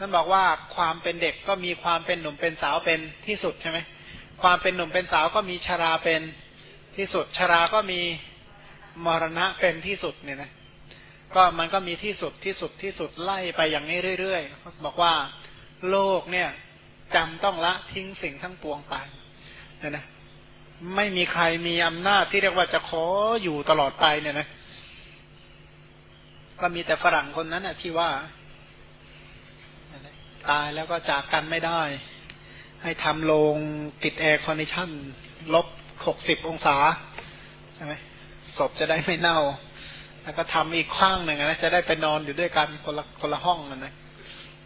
ท่านบอกว่าความเป็นเด็กก็มีความเป็นหนุ่มเป็นสาวเป็นที่สุดใช่ไหมความเป็นหนุ่มเป็นสาวก็มีชราเป็นที่สุด ชราก็มีมรณะเป็นที่สุดเนี่ยนะก็มันก็มีที่สุดที่สุดที่สุดไล่ไปอย่างนี้เรื่อยๆบอกว่าโลกเนี่ยจำต้องละทิ้งสิ่งทั้งปวงไปเนี่ยนะไม่มีใครมีอำนาจที่เรียกว่าจะขออยู่ตลอดไปเนี่ยนะก็มีแต่ฝรั่งคนนั้นนะที่ว่า ตายแล้วก็จากกันไม่ได้ ให้ทำโรงติด air condition ลบหกสิบองศาใช่ไหมศพจะได้ไม่เน่า แล้วก็ทำอีกข้างหนึ่งนะจะได้ไปนอนอยู่ด้วยกันคนละคนละห้องนะนนะ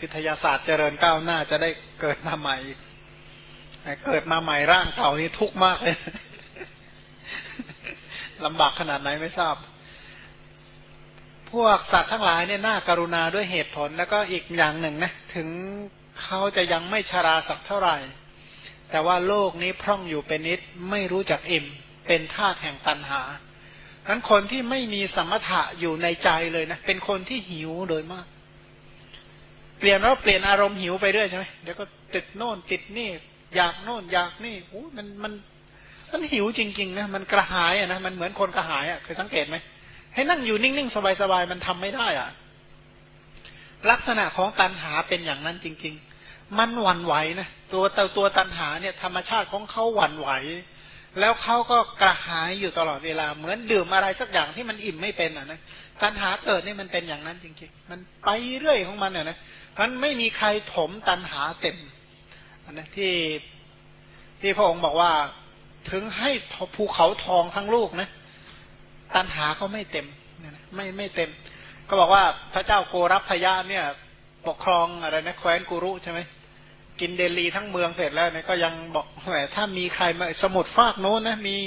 วิทยาศาสตร์เจริญก้าวหน้าจะได้เกิดมาใหม่เกิดมาใหม่ร่างเก่านี้ทุกข์มากเลยลำบากขนาดไหนไม่ทราบ พวกสัตว์ทั้งหลายเนี่ยน่าการุณาด้วยเหตุผลแล้วก็อีกอย่างหนึ่งนะถึงเขาจะยังไม่ชราสักเท่าไหร่ แต่ว่าโลกนี้พร่องอยู่เป็นนิดไม่รู้จักอิ่ม เป็นธาตุแห่งตันหานั้นคนที่ไม่มีสมถะอยู่ในใจเลยนะเป็นคนที่หิวโดยมาก เปลี่ยนแล้วเปลี่ยนอารมณ์หิวไปเรื่อยใช่ไหมเดี๋ยวก็ติดโน่นติดนี่ อยากโน่นอยากนี่โอ้มันมันมันหิวจริงๆนะมันกระหายอะนะมันเหมือนคนกระหายอะเคยสังเกตไหม ให้นั่งอยู่นิ่งๆ สบายๆ มันทำไม่ได้อะ ลักษณะของตันหาเป็นอย่างนั้นจริง ๆ มันหวั่นไหวนะตัวตัวตัวตันหาเนี่ย ธรรมชาติของเขาหวั่นไหว แล้วเขาก็กระหายอยู่ตลอดเวลา เหมือนดื่มอะไรสักอย่างที่มันอิ่มไม่เป็นอะนะตันหาเกิดนี่มันเป็นอย่างนั้นจริงๆ มันไปเรื่อยของมันอะนะมันไม่มีใครถมตันหาเต็มนะที่ที่พระองค์บอกว่าถึงให้ภูเขาทองทั้งลูกนะ ตันหาเขาไม่เต็มไม่ไม่เต็ม ก็บอกว่าพระเจ้าโกรับพยาเนี่ย ปกครองอะไรนะแคว้นกุรุใช่ไหมกินเดลีทั้งเมืองเสร็จแล้วเนี่ยก็ยังบอกแหมถ้ามีใครมาสมุดฟากโน้นนะมี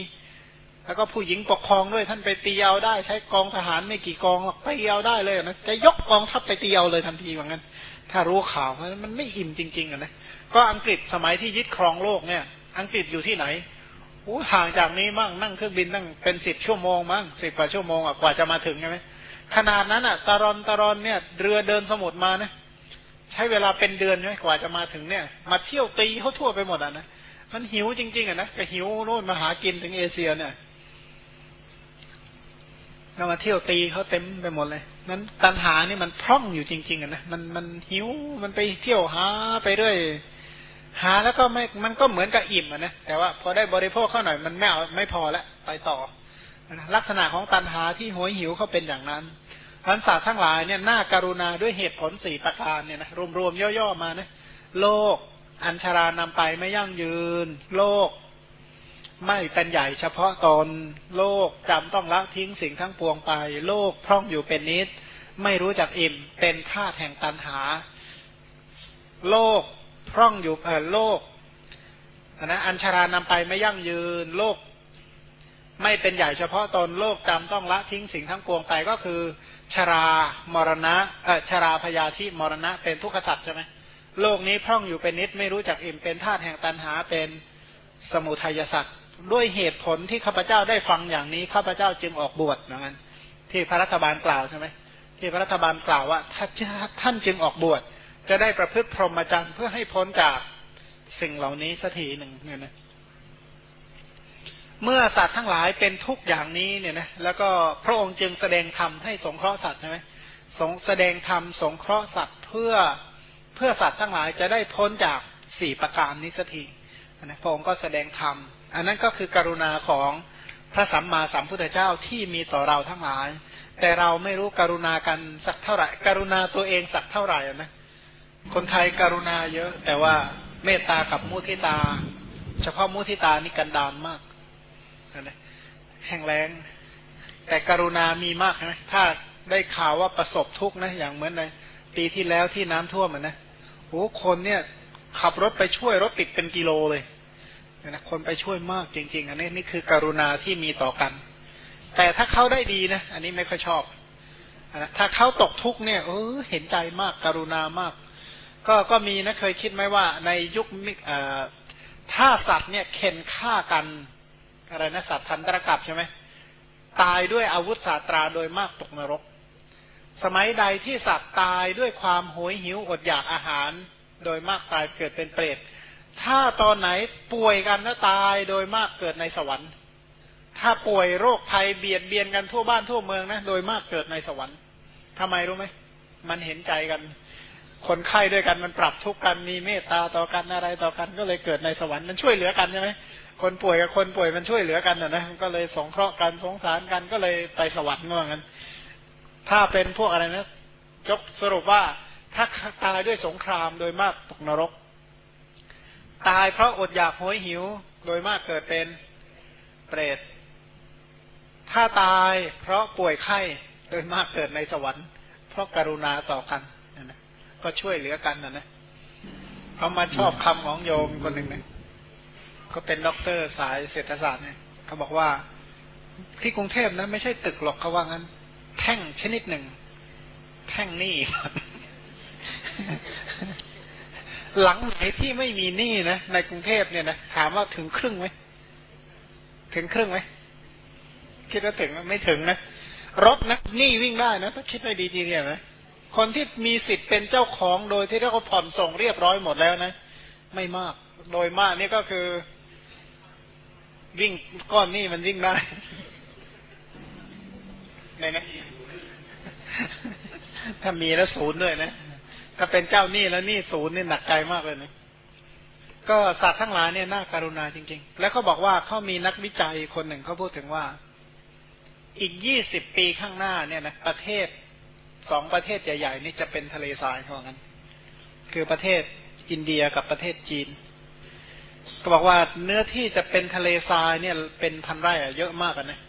แล้วก็ผู้หญิงปกครองด้วยท่านไปตีเอาได้ ใช้กองทหารไม่กี่กองหรอกไปเอาได้เลยนะจะยกกองทัพไปตีเอาเลยทันทีเหมือนกันถ้ารู้ข่าวมันไม่อิ่มจริงๆอะนะก็อังกฤษสมัยที่ยึดครองโลกเนี่ย อังกฤษอยู่ที่ไหน โอ้ห่างจากนี้มั่งนั่งเครื่องบินนั่งเป็นสิบชั่วโมงมั่งสิบกว่าชั่วโมงกว่าจะมาถึงใช่ไหมขนาดนั้นอะตารอนตารอนเนี่ย เรือเดินสมุทรมานะใช้เวลาเป็นเดือนใช่ไหมกว่าจะมาถึงเนี่ย มาเที่ยวตีเขาทั่วไปหมดอะนะมันหิวจริง ๆอะนะก็หิวโน่นมาหากินถึงเอเชียเนี่ยก็มาเที่ยวตีเขาเต็มไปหมดเลยนั้นตันหานี่มันพร่องอยู่จริงๆอะนะมันมันหิวมันไปเที่ยวหาไปเรื่อย หาแล้วก็ไม่มันก็เหมือนกับอิ่มนะแต่ว่าพอได้บริโภคเข้าหน่อยมันไม่เอาไม่พอแล้วไปต่อ ลักษณะของตันหาที่หวยหิวเขาเป็นอย่างนั้นพันศาสตร์ทั้งหลายเนี่ยน่าการุณาด้วยเหตุผลสี่ประการเนี่ยนะรวมๆย่อๆมานะโลกอัญชารานำไปไม่ยั่งยืน โลกไม่เป็นใหญ่เฉพาะตน โลกจำต้องละทิ้งสิ่งทั้งปวงไป โลกพร่องอยู่เป็นนิด ไม่รู้จักอิ่มเป็นธาตุแห่งตันหา โลก พร่องอยู่เออโลกนะอัญชารานำไปไม่ยั่งยืนโลก ไม่เป็นใหญ่เฉพาะตนโลกจำต้องละทิ้งสิ่งทั้งปวงไปก็คือ ชรามรณะเออชราพยาธิมรณะ เป็นทุกขสัตว์ใช่ไหมโลกนี้พร่องอยู่เป็นนิดไม่รู้จักอิ่มเป็นธาตุแห่งตันหาเป็นสมุทัยสัตว์ด้วยเหตุผลที่ข้าพเจ้าได้ฟังอย่างนี้ข้าพเจ้าจึงออกบวชนะงั้นที่พระรัฐบาลกล่าวใช่ไหมที่พระรัฐบาลกล่าวว่าท่านจึงออกบวช จะได้ประพฤติพรหมจรรย์เพื่อให้พ้นจากสิ่งเหล่านี้สักทีหนึ่งเนี่ยนะเมื่อสัตว์ทั้งหลายเป็นทุกอย่างนี้เนี่ยนะแล้วก็พระองค์จึงแสดงธรรมให้สงเคราะห์สัตว์ใช่ไหมสงแสดงธรรมสงเคราะห์สัตว์เพื่อเพื่อสัตว์ทั้งหลายจะได้พ้นจากสี่ประการนี้สักทีนะพระองค์ก็แสดงธรรมอันนั้นก็คือกรุณาของพระสัมมาสัมพุทธเจ้าที่มีต่อเราทั้งหลาย แต่เราไม่รู้กรุณากันสักเท่าไหร่ กรุณาตัวเองสักเท่าไหร่นะ คนไทยกรุณาเยอะ แต่ว่าเมตตากับมุทิตา เฉพาะมุทิตานี่กันดานมากนะแห้งแรงแต่กรุณามีมากนะถ้าได้ข่าวว่าประสบทุกข์นะอย่างเหมือนในปีที่แล้วที่น้ำท่วมนะโอ้คนเนี่ยขับรถไปช่วยรถติดเป็นกิโลเลยนะคนไปช่วยมากจริง ๆ อันนี้นี่คือการุณาที่มีต่อกัน แต่ถ้าเขาได้ดีนะ อันนี้ไม่ค่อยชอบนะถ้าเขาตกทุกข์เนี่ยเออเห็นใจมากการุณามาก ก็ก็มีนะเคยคิดไหมว่า ในยุคมิถ้าสัตว์เนี่ยเข็นฆ่ากันอะไรนะสัตว์ทันตรกับใช่ไหมตายด้วยอาวุธศาสตราโดยมากตกนรก สมัยใดที่สัตว์ตายด้วยความโหยหิวอดอยากอาหาร โดยมากตายเกิดเป็นเปรตถ้าตอนไหนป่วยกันแล้วตายโดยมากเกิดในสวรรค์ ถ้าป่วยโรคภัยเบียดเบียนกันทั่วบ้านทั่วเมืองนะ โดยมากเกิดในสวรรค์ทำไมรู้ไหมมันเห็นใจกัน คนไข้ด้วยกันมันปรับทุกข์กันมีเมตตาต่อกันอะไรต่อกัน ก็เลยเกิดในสวรรค์มันช่วยเหลือกันใช่ไหมคนป่วยกับคนป่วยมันช่วยเหลือกันนะนะก็เลยสงเคราะห์กันสงสารกันก็เลยไปสวรรค์ว่างั้นถ้าเป็นพวกอะไรนะยกสรุปว่าถ้าตายด้วยสงครามโดยมากตกนรก ตายเพราะอดอยากโหยหิว โดยมากเกิดเป็นเปรตถ้าตายเพราะป่วยไข้โดยมากเกิดในสวรรค์ เพราะกรุณาต่อกันนะ ก็ช่วยเหลือกันนะนะเขามาชอบคำของโยมคนหนึ่งเนะเขาเป็นด็อกเตอร์สายเศรษฐศาสตร์เนี่ยเขาบอกว่าที่กรุงเทพนะไม่ใช่ตึกหรอกเขาว่างั้น แท่งชนิดหนึ่ง แท่งหนี้หลังไหนที่ไม่มีหนี้นะในกรุงเทพเนี่ยนะถามว่าถึงครึ่งไหมถึงครึ่งไหมคิดว่าถึงไม่ถึงนะรถนะหนี้วิ่งได้นะถ้าคิดให้ดีจริงเนี่ยนะ คนที่มีสิทธิ์เป็นเจ้าของโดยที่เรียกว่าผ่อนส่งเรียบร้อยหมดแล้วนะ ไม่มากโดยมากนี่ก็คือ วิ่งก้อนนี้มันวิ่งได้ในนะถ้ามีแล้วศูนย์ด้วยนะ ถ้าเป็นเจ้านี้แล้วนี้ศูนย์นี่หนักใจมากเลยนะก็สัตว์ทั้งหลายเนี่ยน่าการุณาจริง ๆ แล้วเขาบอกว่าเขามีนักวิจัยคนหนึ่งเขาพูดถึงว่า อีกยี่สิบปีข้างหน้าเนี่ยนะประเทศ สองประเทศใหญ่ๆนี่จะเป็นทะเลทรายเขาบอกงั้น คือประเทศอินเดียกับประเทศจีน ก็บอกว่าเนื้อที่จะเป็นทะเลทรายเนี่ยเป็นพันไร่อะเยอะมากนะ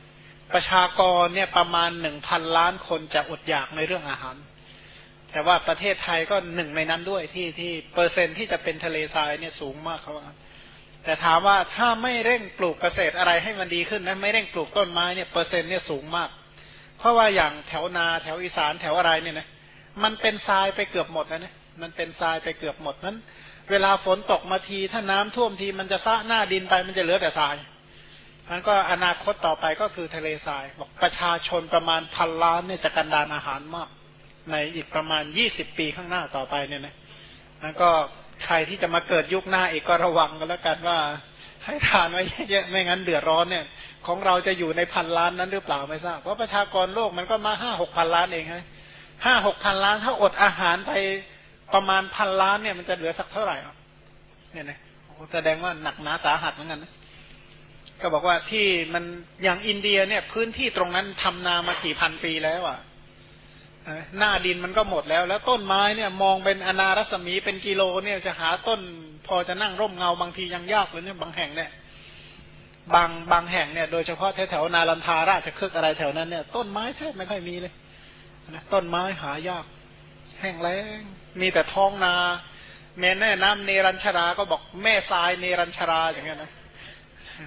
ประชากรเนี่ยประมาณหนึ่งพันล้านคนจะอดอยากในเรื่องอาหาร แต่ว่าประเทศไทยก็หนึ่งในนั้นด้วยที่ที่เปอร์เซ็นที่จะเป็นทะเลทรายเนี่ยสูงมากเขาว่าแต่ถามว่าถ้าไม่เร่งปลูกเกษตรอะไรให้มันดีขึ้นนะไม่เร่งปลูกต้นไม้เนี่ยเปอร์เซ็นต์เนี่ยสูงมาก เพราะว่าอย่างแถวนาแถวอีสานแถวอะไรเนี่ยนะมันเป็นทรายไปเกือบหมดแล้วนะมันเป็นทรายไปเกือบหมดนั้น เวลาฝนตกมาทีถ้าน้ำท่วมทีมันจะซะหน้าดินไปมันจะเหลือแต่ทรายมันก็อนาคตต่อไปก็คือทะเลทรายบอกประชาชนประมาณพันล้านเนี่ยจะกันดานอาหารมาก ในอีกประมาณยี่สิบปีข้างหน้าต่อไปเนี่ยนะนั้นก็ใครที่จะมาเกิดยุคหน้าอีกก็ระวังกันแล้วกันว่า ให้ทานไว้เยอะๆไม่งั้นเดือดร้อนเนี่ย ของเราจะอยู่ในพันล้านนั้นหรือเปล่าไม่ทราบเพราะประชากรโลกมันก็มาห้าหกพันล้านเองฮะห้าหกพันล้าน ถ้าอดอาหารไปประมาณพันล้านเนี่ยมันจะเหลือสักเท่าไหร่เนี่ยนะแสดงว่าหนักหนาสาหัสเหมือนกันนะก็บอกว่าที่มันอย่างอินเดียเนี่ย พื้นที่ตรงนั้นทำนามากี่พันปีแล้วอะหน้าดินมันก็หมดแล้ว แล้วต้นไม้เนี่ย มองเป็นอนารัศมีเป็นกิโลเนี่ยจะหาต้น พอจะนั่งร่มเงาบางทียังยากเลยเนี่ยบางแห่งเนี่ยบางบางแห่งเนี่ยโดยเฉพาะแถวนาลันทาราชครึกอะไรแถวนั้นเนี่ยต้นไม้แทบไม่ค่อยมีเลยนะต้นไม้หายาก แห้งแล้งมีแต่ท้องนา แม่แน่น้ำเนรัญชรา ก็บอกแม่ทรายเนรัญชราอย่างเงี้ยนะ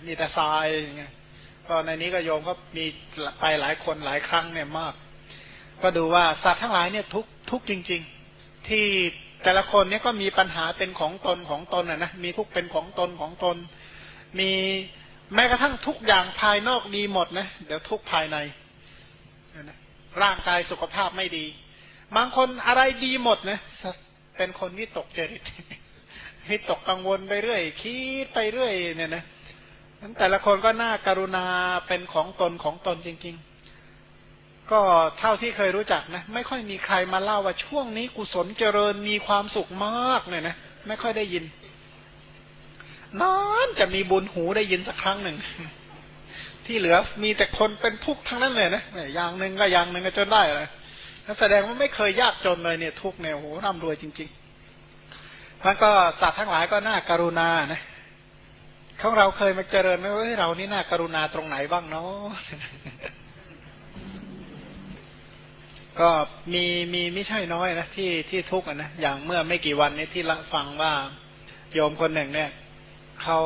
มีแต่ทรายอย่างเงี้ยก็ในนี้ก็โยมก็มีไปหลายคนหลายครั้งเนี่ยมาก ก็ดูว่าสัตว์ทั้งหลายเนี่ยทุกทุกจริง ๆ ที่ แต่ละคนเนี่ยก็มีปัญหาเป็นของตนของตนอะนะมีทุกเป็นของตนของตน มีแม้กระทั่งทุกอย่างภายนอกดีหมดนะเดี๋ยวทุกภายในร่างกายสุขภาพไม่ดี บางคนอะไรดีหมดนะเป็นคนวิตกจริตวิตกกังวลไปเรื่อย คิดไปเรื่อยเนี่ยนะแต่ละคนก็น่าการุณาเป็นของตนของตนจริง ๆ ก็เท่าที่เคยรู้จักนะ ไม่ค่อยมีใครมาเล่าว่าช่วงนี้กุศลเจริญมีความสุขมากเนี่ยนะไม่ค่อยได้ยินนานจะมีบุญหูได้ยินสักครั้งหนึ่ง ที่เหลือมีแต่คนเป็นทุกข์ทั้งนั้นเลยนะอย่างหนึ่งก็อย่างหนึ่งก็จนได้เลยแสดงว่าไม่เคยยากจนเลยเนี่ย ทุกเนี่ยโหร่ำรวยจริงๆมันก็สัตว์ทั้งหลายก็น่าการุณานะของเราเคยมาเจริญไหมว่าเรานี่น่าการุณาตรงไหนบ้างเนาะ ก็มีมีไม่ใช่น้อยนะที่ที่ทุกข์นะอย่างเมื่อไม่กี่วันนี้ที่ลฟังว่าโยมคนหนึ่งเนี่ยเขา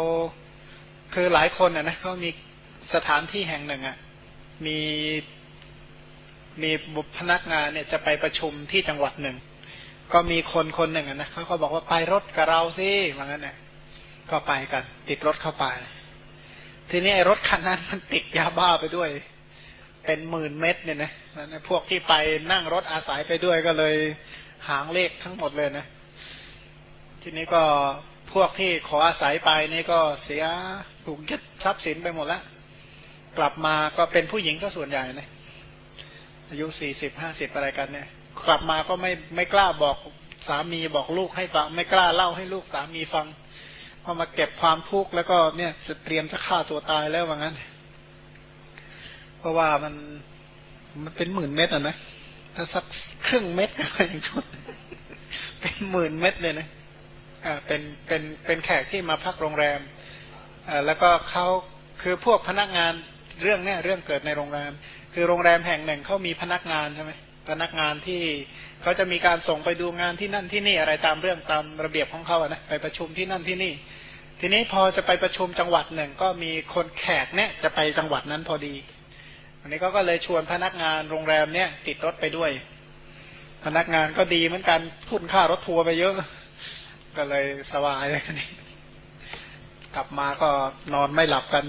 คือหลายคนอะนะเขามีสถานที่แห่งหนึ่งอะมีมีบุพนักงานเนี่ยจะไปประชุมที่จังหวัดหนึ่ง ก็มีคนคนหนึ่งนะเขาก็บอกว่าไปรถกับเราสิว่างั้นเนี่ยก็ไปกัน ติดรถเข้าไป ทีนี้ไอ้รถคันนั้นมันติดยาบ้าไปด้วย เป็นหมื่นเม็ดเนี่ยนะนพวกที่ไปนั่งรถอาศัยไปด้วยก็เลยหางเลขทั้งหมดเลยนะ ทีนี้ก็พวกที่ขออาศัยไปนี่ก็เสียถูกยึดทรัพย์สินไปหมดแล้วกลับมาก็เป็นผู้หญิงก็ส่วนใหญ่นะอายุสี่สิบห้าสิบอะไรกันเนี่ย กลับมาก็ไม่ไม่กล้าบอกสามีบอกลูกให้ฟัง ไม่กล้าเล่าให้ลูกสามีฟังพอมาเก็บความทุกข์แล้วก็เนี่ยจะเตรียมจะฆ่าตัวตายแล้วว่างั้น เพราะว่ามันมันเป็นหมื่นเม็ดอะนะถ้าสักครึ่งเม็ดก็ยังชุด เป็นหมื่นเม็ดเลยนะอ่าเป็นเป็นเป็นแขกที่มาพักโรงแรมอ่าแล้วก็เขาคือพวกพนักงานเรื่องเนี้ยเรื่องเกิดในโรงแรม คือโรงแรมแห่งหนึ่งเขามีพนักงานใช่ไหมพนักงานที่เขาจะมีการส่งไปดูงานที่นั่นที่นี่อะไรตามเรื่องตามระเบียบของเขาอะนะไปประชุมที่นั่นที่นี่ ทีนี้พอจะไปประชุมจังหวัดหนึ่งก็มีคนแขกเนี่ยจะไปจังหวัดนั้นพอดี อันนี้ก็ก็เลยชวนพนักงานโรงแรมเนี่ย ติดรถไปด้วย พนักงานก็ดีเหมือนกันทุนค่ารถทัวร์ไปเยอะ ก็เลยสบายเลยนี้กลับมาก็นอนไม่หลับกัน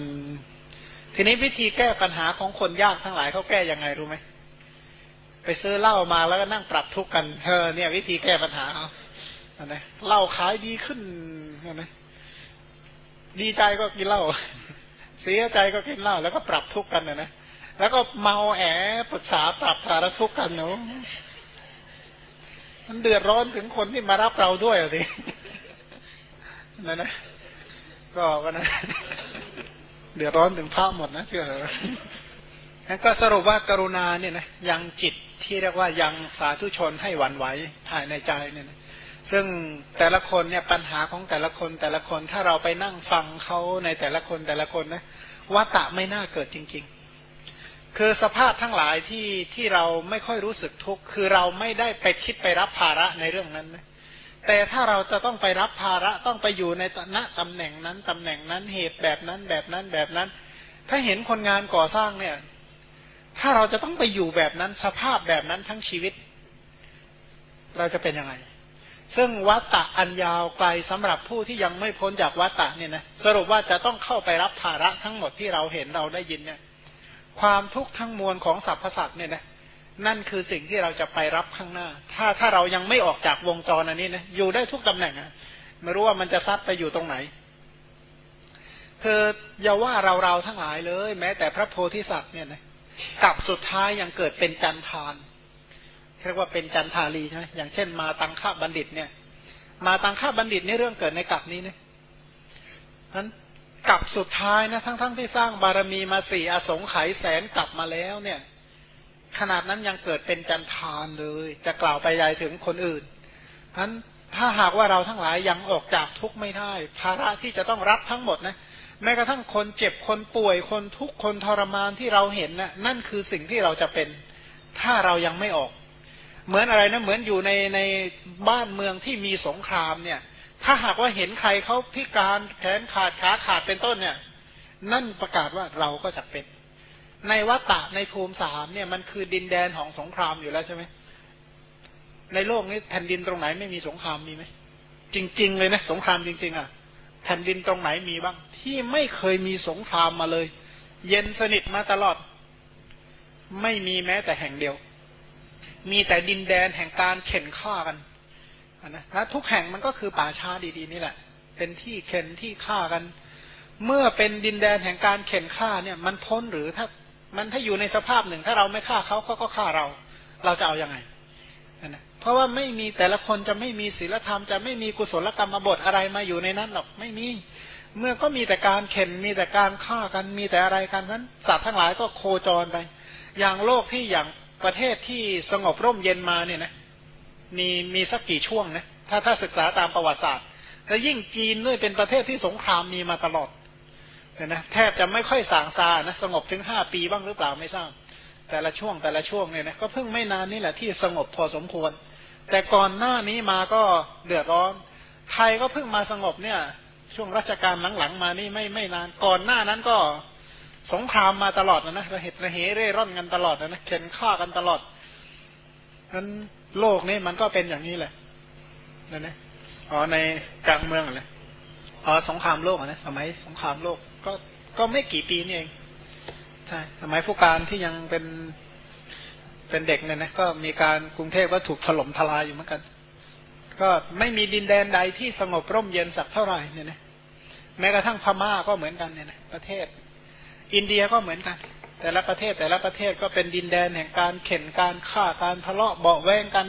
ทีนี้วิธีแก้ปัญหาของคนยากทั้งหลายเขาแก้ยังไงรู้ไหมไปซื้อเหล้ามาแล้วก็นั่งปรับทุกข์กันเออเนี่ย วิธีแก้ปัญหาเอานะเหล้าขายดีขึ้นนะดีใจก็กินเหล้าเสียใจก็กินเหล้าแล้วก็ปรับทุกข์กันนะนะ แล้วก็เมาแอบปรึกษาปรับสารทุกข์กันเนาะมันเดือดร้อนถึงคนที่มารับเราด้วยสินั่นนะ ก็วันนั้นเดือดร้อนถึงพระหมดนะเชื่อแล้วก็สรุปว่ากรุณาเนี่ยนะยังจิตที่เรียกว่ายังสาธุชนให้หวั่นไหวภายในใจเนี่ยนะซึ่งแต่ละคนเนี่ยปัญหาของแต่ละคนแต่ละคนถ้าเราไปนั่งฟังเขาในแต่ละคนแต่ละคนนะวัตะไม่น่าเกิดจริง ๆ คือสภาพทั้งหลายที่ที่เราไม่ค่อยรู้สึกทุกข์คือเราไม่ได้ไปคิดไปรับภาระในเรื่องนั้นนะแต่ถ้าเราจะต้องไปรับภาระต้องไปอยู่ในณตำแหน่งนั้นตำแหน่งนั้นเหตุแบบนั้นแบบนั้นแบบนั้น ถ้าเห็นคนงานก่อสร้างเนี่ย ถ้าเราจะต้องไปอยู่แบบนั้นสภาพแบบนั้นทั้งชีวิต เราจะเป็นยังไง ซึ่งวัตตะอันยาวไกลสำหรับผู้ที่ยังไม่พ้นจากวัตตะเนี่ยนะสรุปว่าจะต้องเข้าไปรับภาระทั้งหมดที่เราเห็นเราได้ยินเนี่ย ความทุกข์ทั้งมวลของสรรพสัตว์เนี่ยนะนั่นคือสิ่งที่เราจะไปรับข้างหน้า ถ้าถ้าเรายังไม่ออกจากวงจรอันนี้นะอยู่ได้ทุกตำแหน่งอะไม่รู้ว่ามันจะซัดไปอยู่ตรงไหนคืออย่าว่าเราเราทั้งหลายเลย แม้แต่พระโพธิสัตว์เนี่ยนะกับสุดท้ายยังเกิดเป็นจันทานเรียกว่าเป็นจันทารีใช่ไหมอย่างเช่นมาตังค่าบัณฑิตเนี่ย มาตังค่าบัณฑิตนี่เรื่องเกิดในกับนี้เนี่ยนั้น กับสุดท้ายนะทั้งๆทที่สร้างบารมีมาสี่อสงไขยแสนกลับมาแล้วเนี่ย ขนาดนั้นยังเกิดเป็นจันทานเลย จะกล่าวไปใหญ่ถึงคนอื่นเพราะนั้นถ้าหากว่าเราทั้งหลายยังออกจากทุกข์ไม่ได้ ภาระที่จะต้องรับทั้งหมดนะแม้กระทั่งคนเจ็บคนป่วยคนทุกข์คนทรมานที่เราเห็นนะ่ะนั่นคือสิ่งที่เราจะเป็น ถ้าเรายังไม่ออก เหมือนอะไรนะเหมือนอยู่ในในบ้านเมืองที่มีสงครามเนี่ย ถ้าหากว่าเห็นใครเขาพิการแขนขาดขาขาดเป็นต้นเนี่ย นั่นประกาศว่าเราก็จะเป็น ในวัตตะในภูมิสามเนี่ยมันคือดินแดนของสงครามอยู่แล้วใช่ไหมในโลกนี้แผ่นดินตรงไหนไม่มีสงครามมีไหมจริง ๆ เลยนะสงครามจริง ๆ อะ แผ่นดินตรงไหนมีบ้าง ที่ไม่เคยมีสงครามมาเลย เย็นสนิทมาตลอด ไม่มีแม้แต่แห่งเดียว มีแต่ดินแดนแห่งการเข็นฆ่ากัน นะนะทุกแห่งมันก็คือป่าช้าดีๆนี่แหละ เป็นที่เข็นที่ฆ่ากัน เมื่อเป็นดินแดนแห่งการเข็นฆ่าเนี่ย มันพ้นหรือถ้ามันถ้าอยู่ในสภาพหนึ่ง ถ้าเราไม่ฆ่าเขาเขาก็ฆ่าเรา เราจะเอาอยัางไงนะเพราะว่าไม่มีแต่ละคนจะไม่มีศีลธรรมจะไม่มีกุศลกรรมบทอะไรมาอยู่ในนั้นหรอกไม่มี เมื่อก็มีแต่การเข็นมีแต่การฆ่ากันมีแต่อะไรกันนั้นสัตว์ทั้งหลายก็โคจรไป อย่างโลกที่อย่างประเทศที่สงบร่มเย็นมาเนี่ยนะ มีมีสักกี่ช่วงนะถ้าถ้าศึกษาตามประวัติศาสตร์ แล้วยิ่งจีนด้วยเป็นประเทศที่สงครามมีมาตลอดเนี่ยนะแทบจะไม่ค่อยสางซานะสงบถึงห้าปีบ้างหรือเปล่าไม่ทราบ แต่ละช่วงแต่ละช่วงเนี่ยนะก็เพิ่งไม่นานนี่แหละที่สงบพอสมควร แต่ก่อนหน้านี้มาก็เดือดร้อน ไทยก็เพิ่งมาสงบเนี่ย ช่วงรัชกาลหลังๆมานี่ไม่ไม่นานก่อนหน้านั้นก็สงครามมาตลอดนะนะระเหตุระเหเร่ร่อนกันตลอดนะนะเข็นฆ่ากันตลอดนั้น โลกนี้มันก็เป็นอย่างนี้แหละนั่นนะอ๋อในกลางเมืองอะไรอ๋อสงครามโลกนะสมัยสงครามโลกก็ก็ไม่กี่ปีนี่เองใช่สมัยผู้การที่ยังเป็นเป็นเด็กเนี่ยนะก็มีการกรุงเทพก็ถูกถล่มทลายอยู่เหมือนกัน ก็ไม่มีดินแดนใดที่สงบร่มเย็นสักเท่าไหร่เนี่ยนะแม้กระทั่งพม่าก็เหมือนกันเนี่ยนะประเทศ อินเดียก็เหมือนกัน แต่ละประเทศแต่ละประเทศก็เป็นดินแดนแห่งการเข็นการฆ่าการทะเลาะเบาแวงกัน